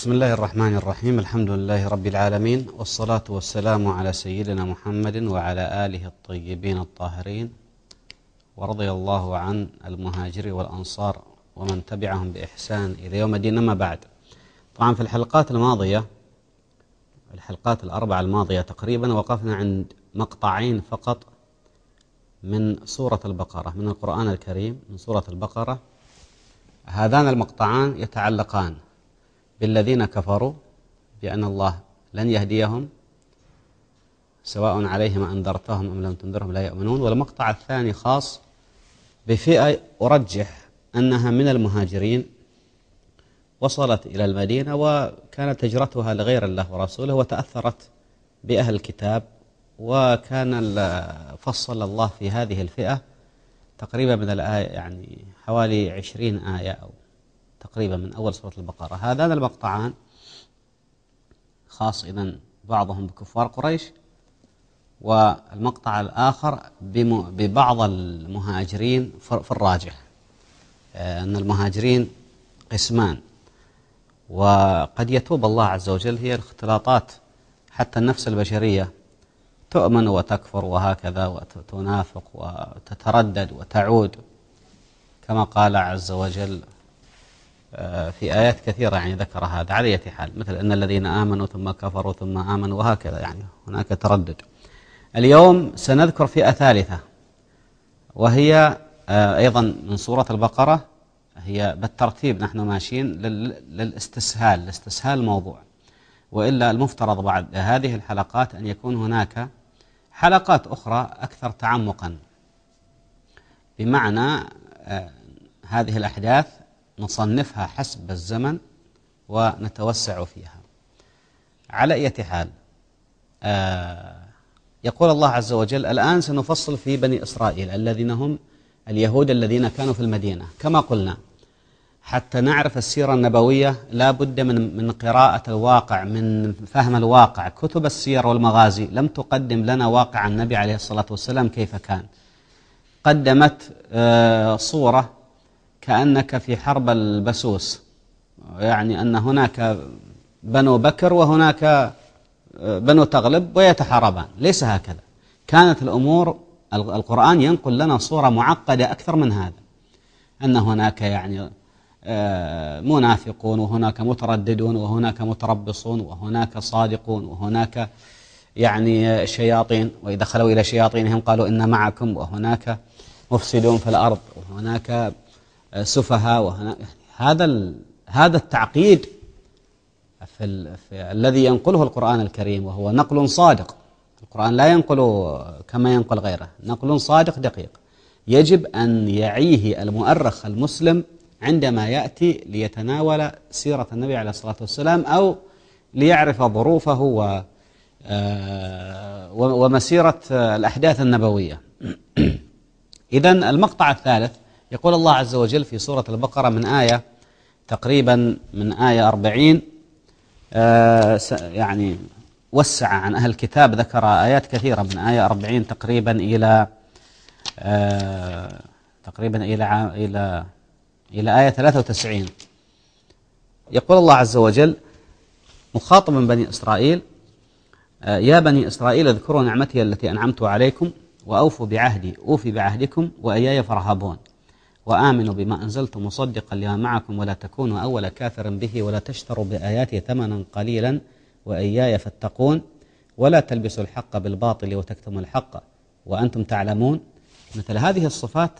بسم الله الرحمن الرحيم الحمد لله رب العالمين والصلاة والسلام على سيدنا محمد وعلى آله الطيبين الطاهرين ورضي الله عن المهاجر والأنصار ومن تبعهم بإحسان إلى يوم الدين أما بعد طبعا في الحلقات الماضية الحلقات الأربعة الماضية تقريبا وقفنا عند مقطعين فقط من سورة البقرة من القرآن الكريم من سورة البقرة هذان المقطعان يتعلقان بالذين كفروا بأن الله لن يهديهم سواء عليهم أنذرتهم أم لم تنذرهم لا يؤمنون. والمقطع الثاني خاص بفئة أرجح أنها من المهاجرين وصلت إلى المدينة وكانت هجرتها لغير الله ورسوله وتأثرت بأهل الكتاب وكان فصل الله في هذه الفئة تقريبا من الآية يعني حوالي عشرين آية أو تقريبا من أول سورة البقرة. هذان المقطعان خاص إذن بعضهم بكفار قريش والمقطع الآخر ببعض المهاجرين في الراجح. آه، أن المهاجرين قسمان. وقد يتوب الله عز وجل هي الاختلاطات. حتى النفس البشرية تؤمن وتكفر وهكذا وتنافق وتتردد وتعود. كما قال عز وجل في آيات كثيرة يعني ذكر هذا على أي حال. مثل أن الذين آمنوا ثم كفروا ثم آمنوا وهكذا يعني هناك تردد. اليوم سنذكر فئة ثالثة وهي آه، أيضا من سورة البقرة هي بالترتيب نحن ماشيين للاستسهال لاستسهال الموضوع وإلا المفترض بعد هذه الحلقات أن يكون هناك حلقات أخرى أكثر تعمقا. بمعنى آه، هذه الأحداث نصنفها حسب الزمن ونتوسع فيها. على أي حال آه يقول الله عز وجل الآن سنفصل في بني إسرائيل الذين هم اليهود الذين كانوا في المدينة. كما قلنا حتى نعرف السيرة النبوية لا بد من من قراءة الواقع من فهم الواقع. كتب السير والمغازي لم تقدم لنا واقع النبي عليه الصلاة والسلام كيف كان. قدمت آه صورة كأنك في حرب البسوس. يعني أن هناك بنو بكر وهناك آه، بنو تغلب ويتحاربان. ليس هكذا. كانت الأمور القرآن ينقل لنا صورة معقدة أكثر من هذا. أن هناك يعني آه، منافقون وهناك مترددون وهناك متربصون وهناك صادقون وهناك يعني شياطين. وإذا خلوا إلى شياطينهم قالوا إن معكم. وهناك مفسدون في الأرض. وهناك سفهاء وهنا هذا هذا التعقيد في, ال... في الذي ينقله القرآن الكريم وهو نقل صادق. القرآن لا ينقل كما ينقل غيره. نقل صادق دقيق. يجب أن يعيه المؤرخ المسلم عندما يأتي ليتناول سيرة النبي عليه الصلاة والسلام أو ليعرف ظروفه و آه، ومسيرة الأحداث النبوية. إذا المقطع الثالث يقول الله عز وجل في سورة البقرة من آية تقريبا من آية أربعين آه يعني وسع عن أهل الكتاب ذكر آيات كثيرة من آية أربعين تقريبا إلى آه تقريبا إلى إلى إلى آية 93 يقول الله عز وجل مخاطبا بني إسرائيل آه يا بني إسرائيل اذكروا نعمتي التي أنعمت عليكم وأوفوا بعهدي أوفي بعهدكم وإياي فارهبون. وآمنوا بما أنزلت مصدقا لما معكم ولا تكونوا أول كافر به ولا تشتروا بآياتي ثمنا قليلا وإياي فاتقون ولا تلبسوا الحق بالباطل وتكتموا الحق وأنتم تعلمون. مثل هذه الصفات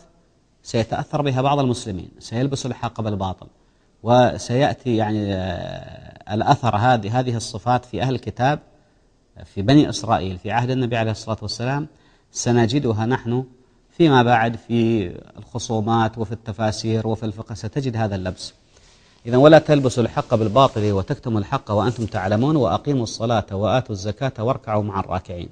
سيتأثر بها بعض المسلمين سيلبسوا الحق بالباطل وسيأتي يعني آه، الأثر هذه هذه الصفات في أهل الكتاب في بني إسرائيل في عهد النبي عليه الصلاة والسلام. سنجدها نحن فيما بعد في الخصومات وفي التفاسير وفي الفقه ستجد هذا اللبس. إذا ولا تلبسوا الحق بالباطل وتكتموا الحق وأنتم تعلمون وأقيموا الصلاة وآتوا الزكاة واركعوا مع الراكعين.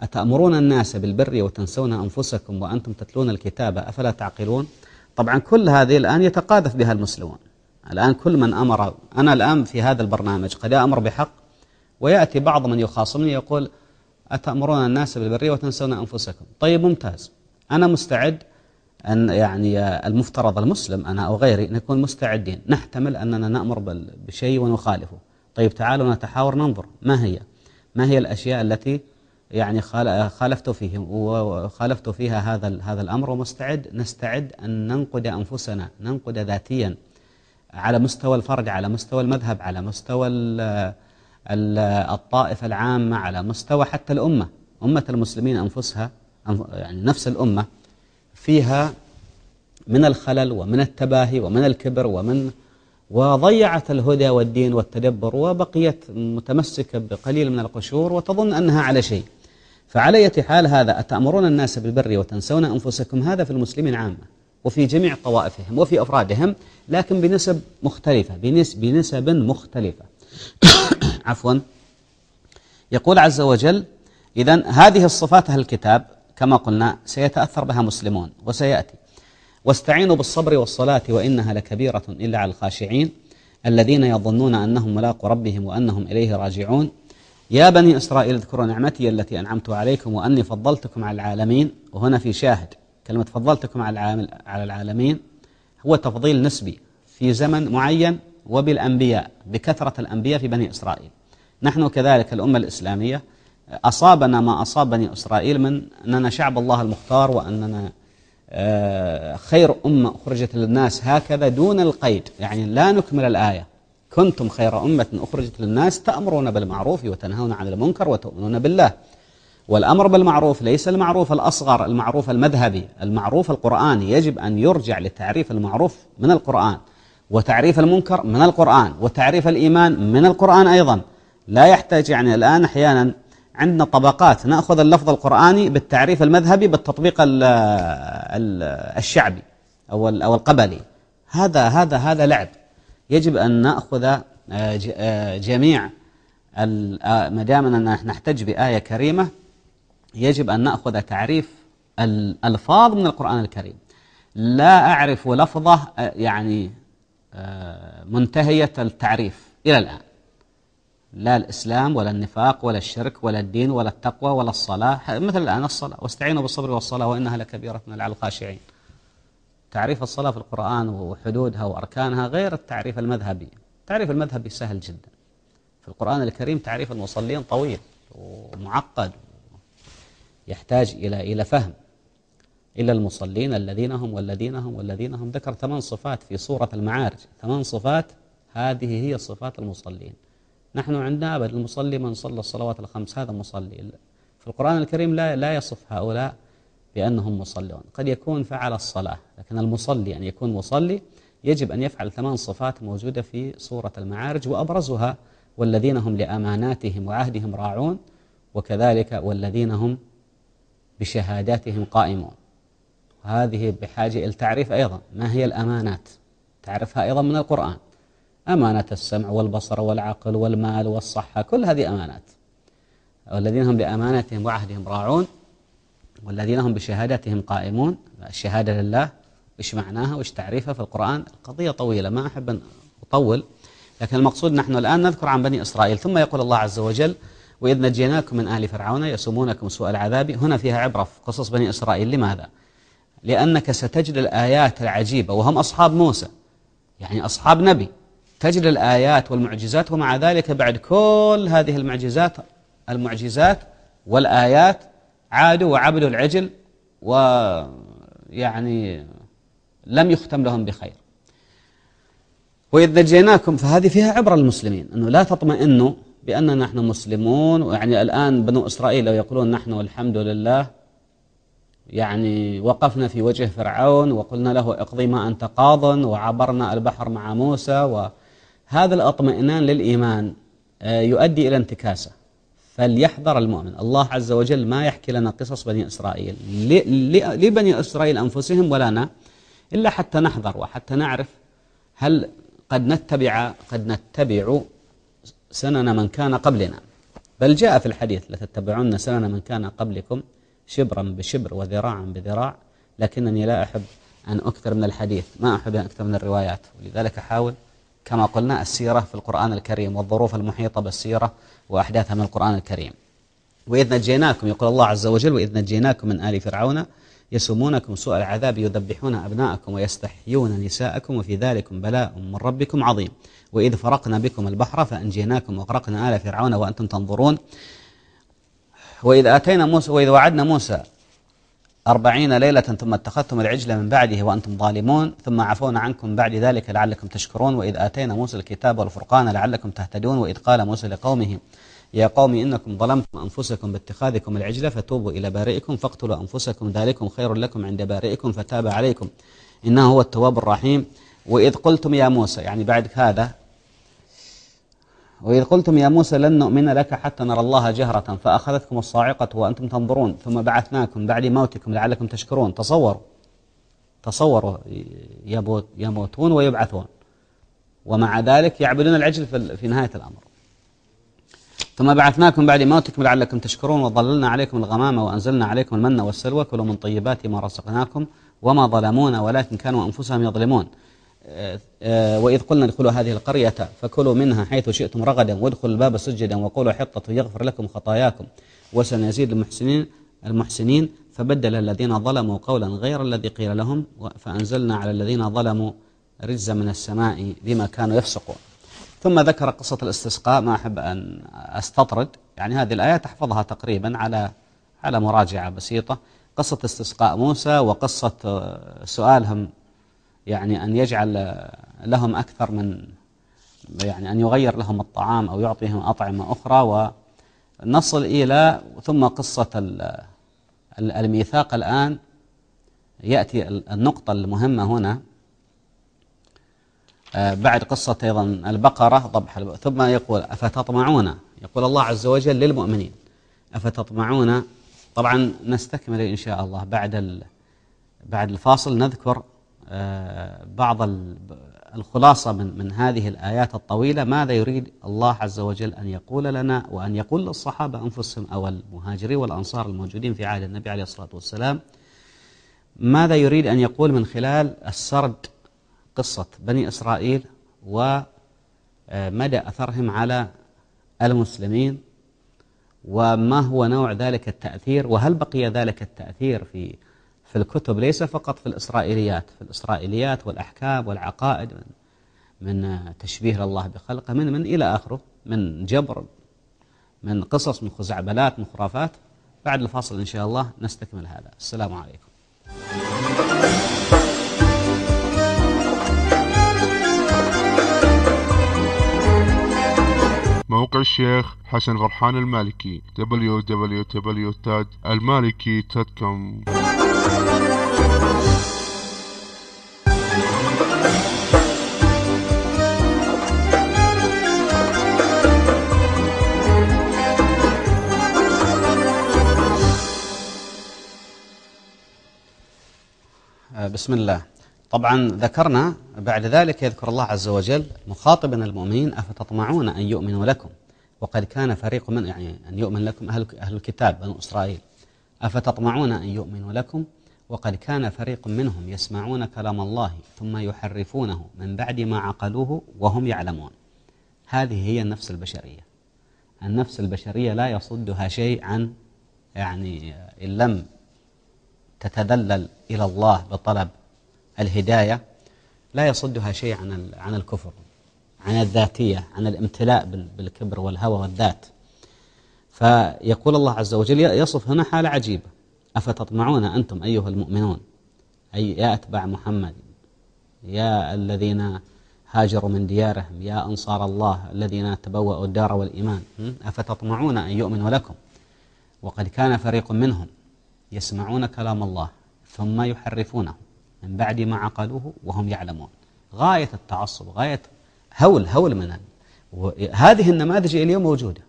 أتأمرون الناس بالبر وتنسون أنفسكم وأنتم تتلون الكتاب أفلا تعقلون؟ طبعا كل هذه الآن يتقاذف بها المسلمون. الآن كل من أمر أنا الآن في هذا البرنامج قد أمر بحق ويأتي بعض من يخاصمني يقول أتأمرون الناس بالبر وتنسون أنفسكم؟ طيب ممتاز. أنا مستعد أن يعني المفترض المسلم أنا أو غيري نكون مستعدين. نحتمل أننا نأمر بشيء ونخالفه. طيب تعالوا نتحاور ننظر. ما هي؟ ما هي الأشياء التي يعني خالفت فيه؟ وخالفت فيها هذا هذا الأمر. ومستعد نستعد أن ننقد أنفسنا ننقد ذاتيا على مستوى الفرد على مستوى المذهب على مستوى الطائفة العامة على مستوى حتى الأمة. أمة المسلمين أنفسها يعني نفس الأمة فيها من الخلل ومن التباهي ومن الكبر ومن وضيعت الهدى والدين والتدبر وبقيت متمسكة بقليل من القشور وتظن أنها على شيء. فعلى حال هذا أتأمرون الناس بالبر وتنسون أنفسكم؟ هذا في المسلمين عامة وفي جميع طوائفهم وفي أفرادهم لكن بنسب مختلفة بنسب مختلفة. عفوا. يقول عز وجل إذا هذه الصفات أهل الكتاب كما قلنا سيتأثر بها مسلمون وسيأتي. واستعينوا بالصبر والصلاة وإنها لكبيرة إلا على الخاشعين الذين يظنون أنهم ملاقوا ربهم وأنهم إليه راجعون. يا بني إسرائيل اذكروا نعمتي التي أنعمت عليكم وأني فضلتكم على العالمين. وهنا في شاهد كلمة فضلتكم على العالمين هو تفضيل نسبي في زمن معين وبالأنبياء بكثرة الأنبياء في بني إسرائيل. نحن كذلك الأمة الإسلامية أصابنا ما أصاب بني إسرائيل من أننا شعب الله المختار وأننا آه، خير أمة أخرجت للناس هكذا دون القيد. يعني لا نكمل الآية. كنتم خير أمة أخرجت للناس تأمرون بالمعروف وتنهون عن المنكر وتؤمنون بالله. والأمر بالمعروف ليس المعروف الأصغر المعروف المذهبي. المعروف القرآني يجب أن يرجع لتعريف المعروف من القرآن وتعريف المنكر من القرآن وتعريف الإيمان من القرآن أيضا. لا يحتاج يعني الآن أحيانا عندنا طبقات نأخذ اللفظ القرآني بالتعريف المذهبي بالتطبيق الشعبي أو أو القبلي. هذا هذا هذا لعب. يجب أن نأخذ آه، آه، جميع آه، ما دامنا نحتج بآية كريمة يجب أن نأخذ تعريف الألفاظ من القرآن الكريم. لا أعرف لفظة يعني منتهية التعريف إلى الآن. لا الإسلام ولا النفاق ولا الشرك ولا الدين ولا التقوى ولا الصلاة. مثل الآن الصلاة. واستعينوا بالصبر والصلاة وإنها لكبيرة من على الخاشعين تعريف الصلاة في القرآن وحدودها وأركانها غير التعريف المذهبي. التعريف المذهبي سهل جدا. في القرآن الكريم تعريف المصلين طويل ومعقد يحتاج إلى إلى فهم. إلا المصلين الذين هم والذين هم والذين هم. ذكر ثمان صفات في سورة المعارج. ثمان صفات. هذه هي صفات المصلين. نحن عندنا أبد المصلي من صلى الصلوات الخمس هذا مصلي. في القرآن الكريم لا لا يصف هؤلاء بأنهم مصلون. قد يكون فعل الصلاة لكن المصلي أن يكون مصلي يجب أن يفعل ثمان صفات موجودة في سورة المعارج وأبرزها والذين هم لأماناتهم وعهدهم راعون وكذلك والذين هم بشهاداتهم قائمون. هذه بحاجة إلى التعريف أيضا. ما هي الأمانات؟ تعرفها أيضا من القرآن. أمانة السمع والبصر والعقل والمال والصحة كل هذه أمانات. والذين هم لأمانتهم وعهدهم راعون والذين هم بشهادتهم قائمون. الشهادة لله إيش معناها؟ وإيش تعريفها في القرآن؟ القضية طويلة ما أحب أن أطول. لكن المقصود نحن الآن نذكر عن بني إسرائيل. ثم يقول الله عز وجل وإذ نجيناكم من آل فرعون يسومونكم سوء العذاب هنا فيها عبرة في قصص بني إسرائيل. لماذا؟ لأنك ستجد الآيات العجيبة وهم أصحاب موسى يعني أصحاب نبي. تجد الآيات والمعجزات ومع ذلك بعد كل هذه المعجزات المعجزات والآيات عادوا وعبدوا العجل ويعني لم يختم لهم بخير. وإذ نجيناكم فهذه فيها عبرة للمسلمين أنه لا تطمئنوا بأننا نحن مسلمون. يعني الآن بنو إسرائيل لو يقولون نحن الحمد لله يعني وقفنا في وجه فرعون وقلنا له اقضي ما أنت قاض وعبرنا البحر مع موسى هذا الاطمئنان للإيمان آه، يؤدي إلى انتكاسة. فليحذر المؤمن. الله عز وجل ما يحكي لنا قصص بني إسرائيل. لبني إسرائيل أنفسهم ولنا إلا حتى نحذر وحتى نعرف هل قد نتبع قد نتبع سنن من كان قبلنا. بل جاء في الحديث لتتبعون سنن من كان قبلكم شبرا بشبر وذراعا بذراع لكنني لا أحب أن أكثر من الحديث. ما أحب أن أكثر من الروايات. ولذلك أحاول كما قلنا السيرة في القرآن الكريم والظروف المحيطة بالسيرة وأحداثها من القرآن الكريم. وإذ نجيناكم يقول الله عز وجل وإذ نجيناكم من آل فرعون يسومونكم سوء العذاب يذبحون أبناءكم ويستحيون نساءكم وفي ذلك بلاء من ربكم عظيم. وإذ فرقنا بكم البحر فأنجيناكم وأغرقنا آل فرعون وأنتم تنظرون. وإذ آتينا موسى وإذ وعدنا موسى أربعين ليلة ثم اتخذتم العجل من بعده وأنتم ظالمون ثم عفونا عنكم بعد ذلك لعلكم تشكرون وإذ آتينا موسى الكتاب والفرقان لعلكم تهتدون وإذ قال موسى لقومه يا قوم إنكم ظلمتم أنفسكم باتخاذكم العجل فتوبوا إلى بارئكم فاقتلوا أنفسكم ذلكم خير لكم عند بارئكم فتاب عليكم. إنه هو التواب الرحيم. وإذ قلتم يا موسى يعني بعد هذا وإذ قلتم يا موسى لن نؤمن لك حتى نرى الله جهرة فأخذتكم الصاعقة وأنتم تنظرون ثم بعثناكم بعد موتكم لعلكم تشكرون. تصوروا. تصوروا. يموتون ويبعثون. ومع ذلك يعبدون العجل في نهاية الأمر. ثم بعثناكم بعد موتكم لعلكم تشكرون وظللنا عليكم الغمامة وأنزلنا عليكم المن والسلوى. كلوا من طيبات ما رزقناكم وما ظلمونا ولكن كانوا أنفسهم يظلمون. وإذ قلنا ادخلوا هذه القرية فكلوا منها حيث شئتم رغدا وادخلوا الباب سجدا وقولوا حطة يغفر لكم خطاياكم وسنزيد المحسنين المحسنين فبدل الذين ظلموا قولا غير الذي قيل لهم فأنزلنا على الذين ظلموا رجزا من السماء بما كانوا يفسقون. ثم ذكر قصة الاستسقاء ما أحب أن أستطرد. يعني هذه الآية تحفظها تقريبا على على مراجعة بسيطة. قصة استسقاء موسى وقصة سؤالهم يعني أن يجعل لهم أكثر من يعني أن يغير لهم الطعام أو يعطيهم أطعمة أخرى ونصل إلى ثم قصة الميثاق الآن يأتي النقطة المهمة هنا. آه، بعد قصة أيضا البقرة ضبح ثم يقول أفتطمعون؟ يقول الله عز وجل للمؤمنين أفتطمعون؟ طبعا نستكمل إن شاء الله بعد بعد الفاصل نذكر بعض الخلاصة من من هذه الآيات الطويلة ماذا يريد الله عز وجل أن يقول لنا وأن يقول للصحابة أنفسهم أو المهاجرين والأنصار الموجودين في عهد النبي عليه الصلاة والسلام؟ ماذا يريد أن يقول من خلال السرد قصة بني إسرائيل ومدى أثرهم على المسلمين؟ وما هو نوع ذلك التأثير؟ وهل بقي ذلك التأثير في في الكتب ليس فقط في الإسرائيليات. في الإسرائيليات والأحكام والعقائد من, من تشبيه الله بخلقه من من إلى آخره من جبر من قصص من خزعبلات من خرافات. بعد الفاصل إن شاء الله نستكمل هذا. السلام عليكم. موقع الشيخ حسن غرحان المالكي www.almaliki.com بسم الله. طبعا ذكرنا بعد ذلك يذكر الله عز وجل مخاطبا المؤمنين أفتطمعون أن يؤمنوا لكم؟ وقد كان فريق من يعني أن يؤمن لكم أهل, أهل الكتاب بنو إسرائيل. أفتطمعون أن يؤمنوا لكم؟ وقد كان فريق منهم يسمعون كلام الله ثم يحرفونه من بعد ما عقلوه وهم يعلمون. هذه هي النفس البشرية. النفس البشرية لا يصدها شيء عن يعني إن لم تتذلل إلى الله بطلب الهداية لا يصدها شيء عن عن الكفر عن الذاتية عن الامتلاء بالكبر والهوى والذات. فيقول الله عز وجل يصف هنا حالة عجيبة. أفتطمعون أنتم أيها المؤمنون؟ أي يا أتباع محمد يا الذين هاجروا من ديارهم يا أنصار الله الذين تبوأوا الدار والإيمان أفتطمعون أن يؤمنوا لكم؟ وقد كان فريق منهم يسمعون كلام الله ثم يحرفونه من بعد ما عقلوه وهم يعلمون. غاية التعصب غاية هول هول من هذه النماذج اليوم موجودة.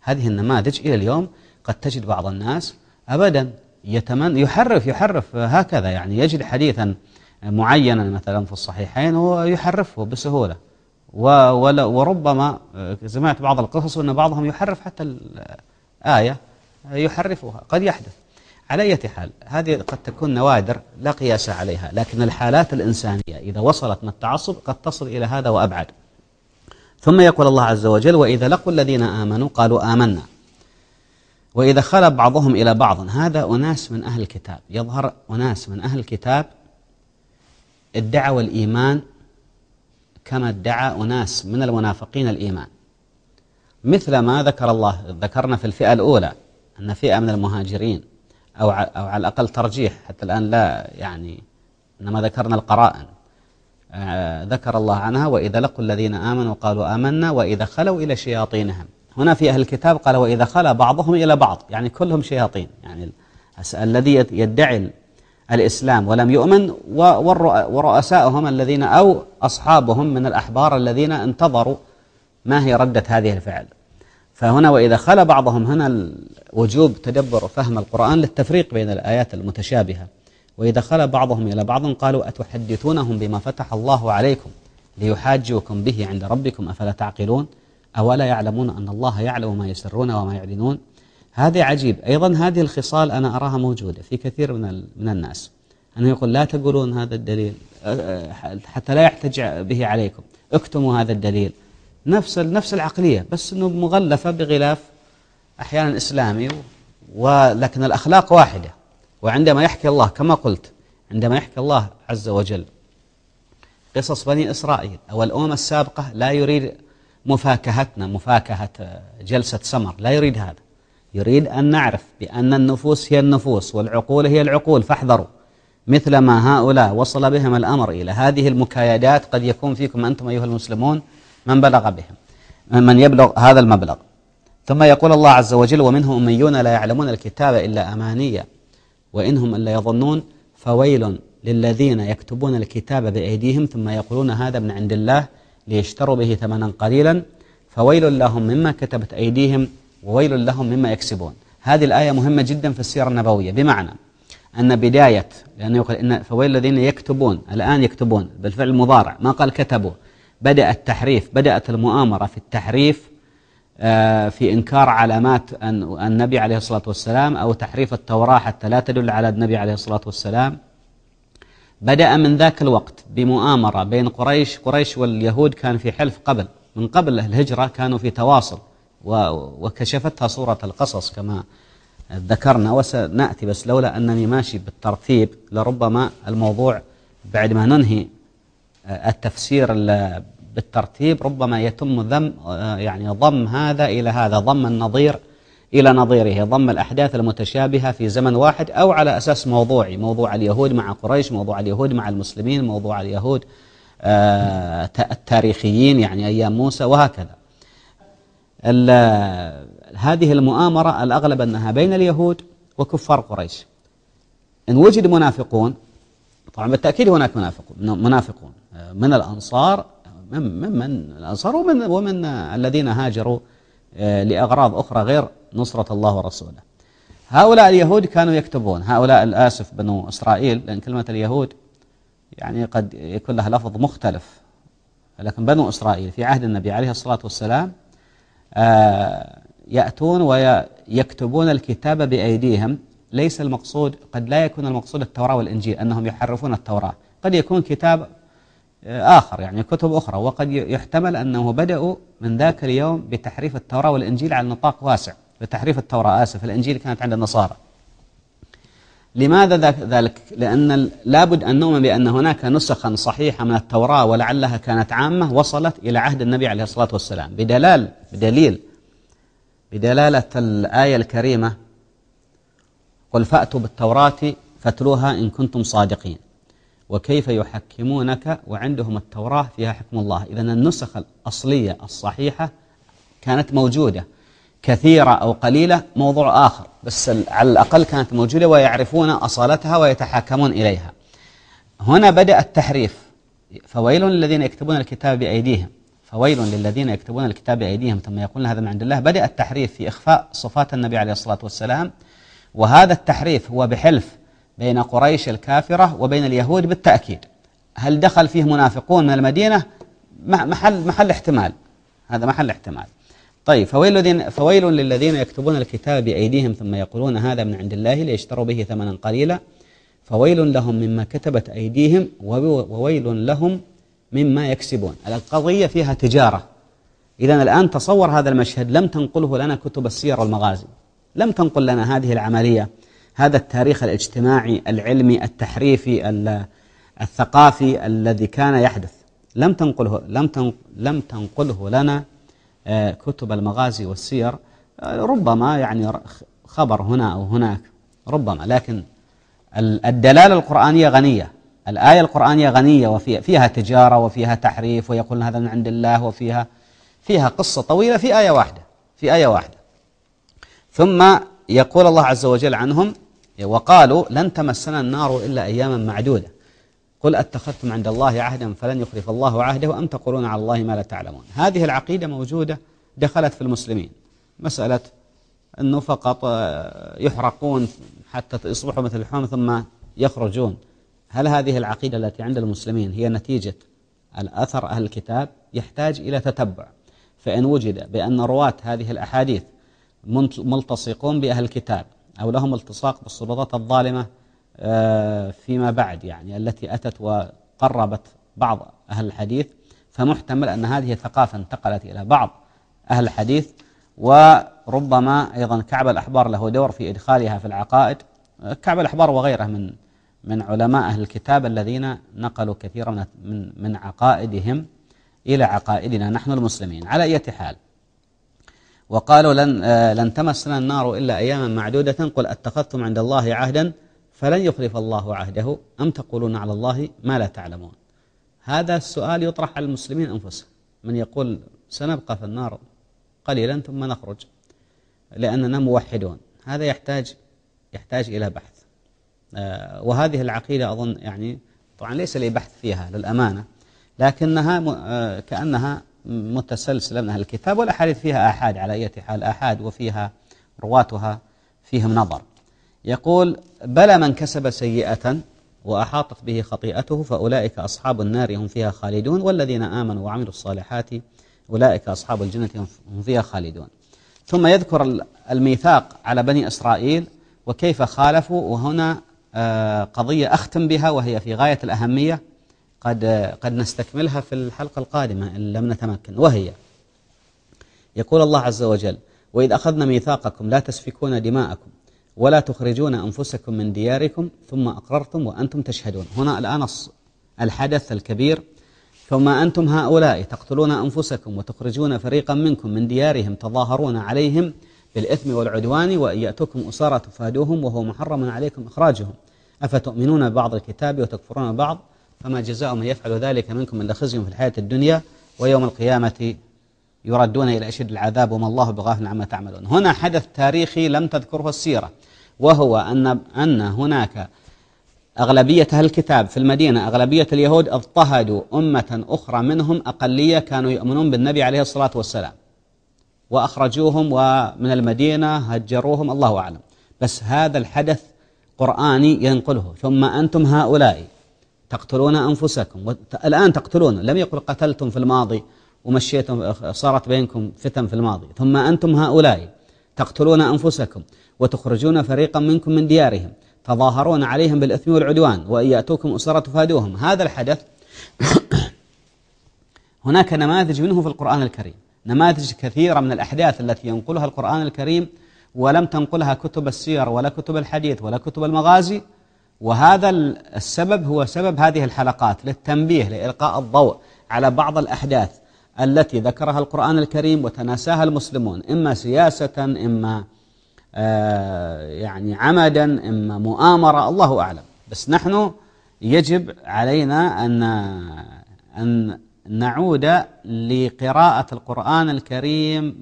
هذه النماذج إلى اليوم قد تجد بعض الناس أبدا يتمنى يحرف يحرف هكذا يعني يجد حديثا معينا مثلا في الصحيحين ويحرفه بسهولة. وربما سمعت بعض القصص أن بعضهم يحرف حتى الآية يحرفها قد يحدث. على أي حال هذه قد تكون نوادر لا قياس عليها لكن الحالات الإنسانية إذا وصلت من التعصب قد تصل إلى هذا وأبعد. ثم يقول الله عز وجل وإذا لقوا الذين آمنوا قالوا آمنا. وإذا خلى بعضهم إلى بعض هذا أناس من أهل الكتاب. يظهر أناس من أهل الكتاب ادعوا الإيمان كما ادعى أناس من المنافقين الإيمان. مثل ما ذكر الله ذكرنا في الفئة الأولى أن فئة من المهاجرين أو أو على الأقل ترجيح حتى الآن لا يعني إنما ذكرنا القرائن. آه ذكر الله عنها وإذا لقوا الذين آمنوا قالوا آمنا وإذا خلوا إلى شياطينهم. هنا في أهل الكتاب قال وإذا خلا بعضهم إلى بعض يعني كلهم شياطين يعني الذي يدعي الإسلام ولم يؤمن ورؤسائهم الذين أو أصحابهم من الأحبار الذين انتظروا ما هي ردة هذه الفعل. فهنا وإذا خلا بعضهم هنا وجوب تدبر وفهم القرآن للتفريق بين الآيات المتشابهة. وإذا خلا بعضهم إلى بعض قالوا أتحدثونهم بما فتح الله عليكم ليحاجوكم به عند ربكم أفلا تعقلون؟ أولا يعلمون أن الله يعلم ما يسرون وما يعلنون؟ هذا عجيب. أيضا هذه الخصال أنا أراها موجودة في كثير من من الناس. أنه يقول لا تقولون هذا الدليل حتى لا يحتج به عليكم. اكتموا هذا الدليل. نفس نفس العقلية بس أنه مغلفة بغلاف أحيانا إسلامي ولكن الأخلاق واحدة. وعندما يحكي الله كما قلت عندما يحكي الله عز وجل قصص بني إسرائيل أو الأمم السابقة لا يريد مفاكهتنا مفاكهة جلسة سمر لا يريد هذا. يريد أن نعرف بأن النفوس هي النفوس والعقول هي العقول فاحذروا. مثل ما هؤلاء وصل بهم الأمر إلى هذه المكايدات قد يكون فيكم أنتم أيها المسلمون من بلغ بهم من يبلغ هذا المبلغ. ثم يقول الله عز وجل ومنهم أميون لا يعلمون الكتاب إلا أمانية وإنهم إلا يظنون فويل للذين يكتبون الكتاب بأيديهم ثم يقولون هذا من عند الله ليشتروا به ثمنا قليلا فويل لهم مما كتبت أيديهم وويل لهم مما يكسبون. هذه الآية مهمة جدا في السيرة النبوية. بمعنى أن بداية لأنه يقول إن فويل الذين يكتبون الآن يكتبون بالفعل المضارع. ما قال كتبوا؟ بدأ التحريف بدأت المؤامرة في التحريف آه، في إنكار علامات النبي عليه الصلاة والسلام أو تحريف التوراة حتى لا تدل على النبي عليه الصلاة والسلام. بدأ من ذاك الوقت بمؤامرة بين قريش قريش واليهود كان في حلف قبل. من قبل الهجرة كانوا في تواصل وكشفتها صورة القصص كما ذكرنا. وسنأتي بس لولا أنني ماشي بالترتيب لربما الموضوع بعد ما ننهي التفسير بالترتيب ربما يتم ذم يعني ضم هذا إلى هذا ضم النظير إلى نظيره. ضم الأحداث المتشابهة في زمن واحد أو على أساس موضوعي موضوع اليهود مع قريش موضوع اليهود مع المسلمين موضوع اليهود آه، التاريخيين يعني أيام موسى وهكذا. هذه المؤامرة الأغلب أنها بين اليهود وكفار قريش. إن وجد منافقون طبعا بالتأكيد هناك منافقون منافقون آه، من الأنصار من, من الأنصار ومن, ومن الذين هاجروا لأغراض أخرى غير نصرة الله ورسوله. هؤلاء اليهود كانوا يكتبون هؤلاء الآسف بنو إسرائيل لأن كلمة اليهود يعني قد يكون لها لفظ مختلف. لكن بنو إسرائيل في عهد النبي عليه الصلاة والسلام آه، يأتون ويكتبون الكتاب بأيديهم. ليس المقصود قد لا يكون المقصود التوراة والإنجيل أنهم يحرفون التوراة. قد يكون كتاب آه، آخر يعني كتب أخرى. وقد يحتمل أنه بدأوا من ذاك اليوم بتحريف التوراة والإنجيل على نطاق واسع. بتحريف التوراة آسف الإنجيل كانت عند النصارى. لماذا ذلك؟ لأن لابد أن نؤمن بأن هناك نسخا صحيحة من التوراة ولعلها كانت عامة وصلت إلى عهد النبي عليه الصلاة والسلام. بدلال بدليل. بدلالة الآية الكريمة قل فأتوا بالتوراة فاتلوها إن كنتم صادقين. وكيف يحكمونك وعندهم التوراة فيها حكم الله. إذا النسخ الأصلية الصحيحة كانت موجودة. كثيرة أو قليلة موضوع آخر. بس على الأقل كانت موجودة ويعرفون أصالتها ويتحاكمون إليها. هنا بدأ التحريف. فويل للذين يكتبون الكتاب بأيديهم. فويل للذين يكتبون الكتاب بأيديهم. ثم يقولون هذا من عند الله. بدأ التحريف في إخفاء صفات النبي عليه الصلاة والسلام. وهذا التحريف هو بحلف بين قريش الكافرة وبين اليهود بالتأكيد. هل دخل فيه منافقون من المدينة؟ محل, محل احتمال. هذا محل احتمال. طيب فويل, فويل للذين يكتبون الكتاب بأيديهم ثم يقولون هذا من عند الله ليشتروا به ثمنا قليلا. فويل لهم مما كتبت أيديهم وويل لهم مما يكسبون. القضية فيها تجارة. إذا الآن تصور هذا المشهد لم تنقله لنا كتب السير والمغازي. لم تنقل لنا هذه العملية. هذا التاريخ الاجتماعي العلمي التحريفي الثقافي الذي كان يحدث. لم تنقله لم لم تنقله لنا آه، كتب المغازي والسير. آه، ربما يعني خبر هنا أو هناك. ربما. لكن الدلالة القرآنية غنية. الآية القرآنية غنية وفيها فيها تجارة وفيها تحريف ويقول هذا من عند الله وفيها فيها قصة طويلة في آية واحدة. في آية واحدة. ثم يقول الله عز وجل عنهم وقالوا لن تمسنا النار إلا أياما معدودة. قل أتخذتم عند الله عهدا فلن يخلف الله عهده أم تقولون على الله ما لا تعلمون. هذه العقيدة موجودة دخلت في المسلمين. مسألة أنه فقط آه، يحرقون حتى يصبحوا مثل الحوم ثم يخرجون. هل هذه العقيدة التي عند المسلمين هي نتيجة الأثر؟ أهل الكتاب يحتاج إلى تتبع. فإن وجد بأن رواة هذه الأحاديث ملتصقون بأهل الكتاب أو لهم التصاق بالسلطات الظالمة آه، فيما بعد يعني التي أتت وقربت بعض أهل الحديث. فمحتمل أن هذه الثقافة انتقلت إلى بعض أهل الحديث وربما أيضا كعب الأحبار له دور في إدخالها في العقائد. كعب الأحبار وغيره من من علماء أهل الكتاب الذين نقلوا كثيرا من من عقائدهم إلى عقائدنا نحن المسلمين. على أي حال وقالوا لن آه، لن تمسنا النار إلا أياما معدودة قل أتخذتم عند الله عهدا فلن يخلف الله عهده أم تقولون على الله ما لا تعلمون؟ هذا السؤال يطرح على المسلمين أنفسهم. من يقول سنبقى في النار قليلا ثم نخرج لأننا موحدون. هذا يحتاج يحتاج إلى بحث. آه، وهذه العقيدة أظن يعني طبعا ليس لي بحث فيها للأمانة لكنها آه، كأنها متسلسلة من أهل الكتاب والأحاديث فيها آحاد على أي حال آحاد وفيها رواتها فيهم نظر. يقول بلى من كسب سيئة وأحاطت به خطيئته فأولئك أصحاب النار هم فيها خالدون والذين آمنوا وعملوا الصالحات أولئك أصحاب الجنة هم فيها خالدون. ثم يذكر الميثاق على بني إسرائيل وكيف خالفوا وهنا آه، قضية أختم بها وهي في غاية الأهمية. قد قد نستكملها في الحلقة القادمة إن لم نتمكن وهي يقول الله عز وجل وإذ أخذنا ميثاقكم لا تسفكون دماءكم ولا تخرجون أنفسكم من دياركم ثم أقررتم وأنتم تشهدون. هنا الآن الحدث الكبير ثم أنتم هؤلاء تقتلون أنفسكم وتخرجون فريقا منكم من ديارهم تظاهرون عليهم بالإثم والعدوان وإن يأتوكم أسارى تفادوهم وهو محرم عليكم إخراجهم. أفتؤمنون ببعض الكتاب وتكفرون بعض فما جزاء من يفعل ذلك منكم من خزي في الحياة الدنيا ويوم القيامة يردون إلى أشد العذاب وما الله بغافل عما تعملون. هنا حدث تاريخي لم تذكره السيرة وهو أن, أن هناك أغلبية أهل الكتاب في المدينة أغلبية اليهود اضطهدوا أمة أخرى منهم أقلية كانوا يؤمنون بالنبي عليه الصلاة والسلام. وأخرجوهم ومن المدينة هجروهم الله أعلم. بس هذا الحدث قرآني ينقله. ثم أنتم هؤلاء تقتلون أنفسكم. الآن تقتلون. لم يقل قتلتم في الماضي ومشيتم صارت بينكم فتن في الماضي. ثم أنتم هؤلاء تقتلون أنفسكم وتخرجون فريقا منكم من ديارهم تظاهرون عليهم بالإثم والعدوان وإن يأتوكم أسرة تفادوهم. هذا الحدث هناك نماذج منه في القرآن الكريم. نماذج كثيرة من الأحداث التي ينقلها القرآن الكريم ولم تنقلها كتب السير ولا كتب الحديث ولا كتب المغازي. وهذا السبب هو سبب هذه الحلقات للتنبيه لإلقاء الضوء على بعض الأحداث التي ذكرها القرآن الكريم وتناساها المسلمون إما سياسة إما آه يعني عمدا إما مؤامرة الله أعلم. بس نحن يجب علينا أن أن نعود لقراءة القرآن الكريم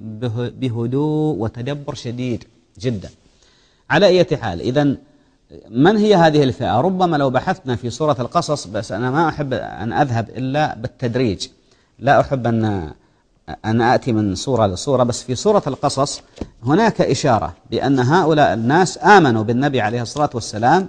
بهدوء وتدبر شديد جدا. على أي حال إذا من هي هذه الفئة؟ ربما لو بحثنا في سورة القصص بس أنا ما أحب أن أذهب إلا بالتدريج. لا أحب أن أن آتي من سورة لسورة بس في سورة القصص هناك إشارة بأن هؤلاء الناس آمنوا بالنبي عليه الصلاة والسلام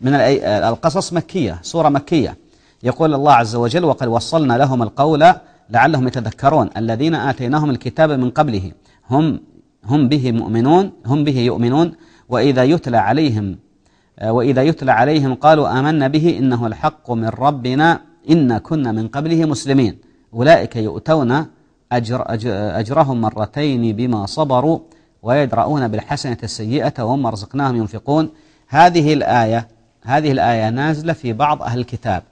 من القصص مكية سورة مكية. يقول الله عز وجل وقد وصلنا لهم القول لعلهم يتذكرون الذين آتيناهم الكتاب من قبله هم هم به مؤمنون هم به يؤمنون وإذا يتلى عليهم وإذا يتلى عليهم قالوا آمنا به إنه الحق من ربنا إنا كنا من قبله مسلمين. أولئك يؤتون أجر أجرهم مرتين بما صبروا ويدرؤون بالحسنة السيئة وهم رزقناهم ينفقون. هذه الآية هذه الآية نازلة في بعض أهل الكتاب.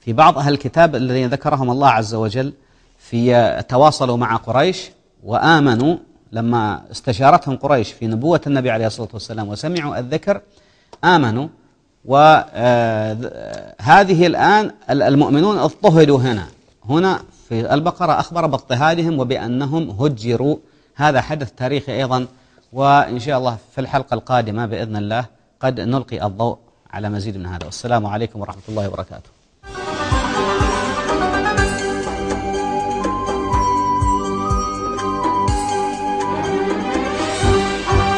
في بعض أهل الكتاب الذين ذكرهم الله عز وجل في تواصلوا مع قريش وآمنوا لما استشارتهم قريش في نبوة النبي عليه الصلاة والسلام وسمعوا الذكر آمنوا. وهذه الآن المؤمنون اضطهدوا هنا. هنا في البقرة أخبر باضطهادهم وبأنهم هجروا. هذا حدث تاريخي أيضا. وإن شاء الله في الحلقة القادمة بإذن الله قد نلقي الضوء على مزيد من هذا. والسلام عليكم ورحمة الله وبركاته.